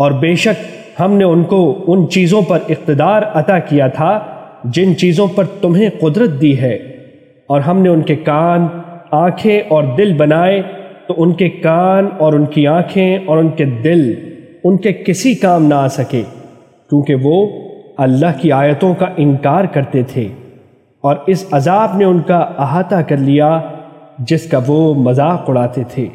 اور بے شک ہم نے ان کو ان چیزوں پر اقتدار عطا کیا تھا جن چیزوں پر تمہیں قدرت دی ہے۔ اور ہم نے ان کے کان، آنکھیں اور دل بنائے تو ان کے کان اور ان کی آنکھیں اور ان کے دل ان کے کسی کام نہ آ سکے، کیونکہ وہ اللہ کی آیتوں کا انکار کرتے تھے۔ اور اس عذاب نے ان کا احاطہ کر لیا جس کا وہ مذاق اڑاتے تھے۔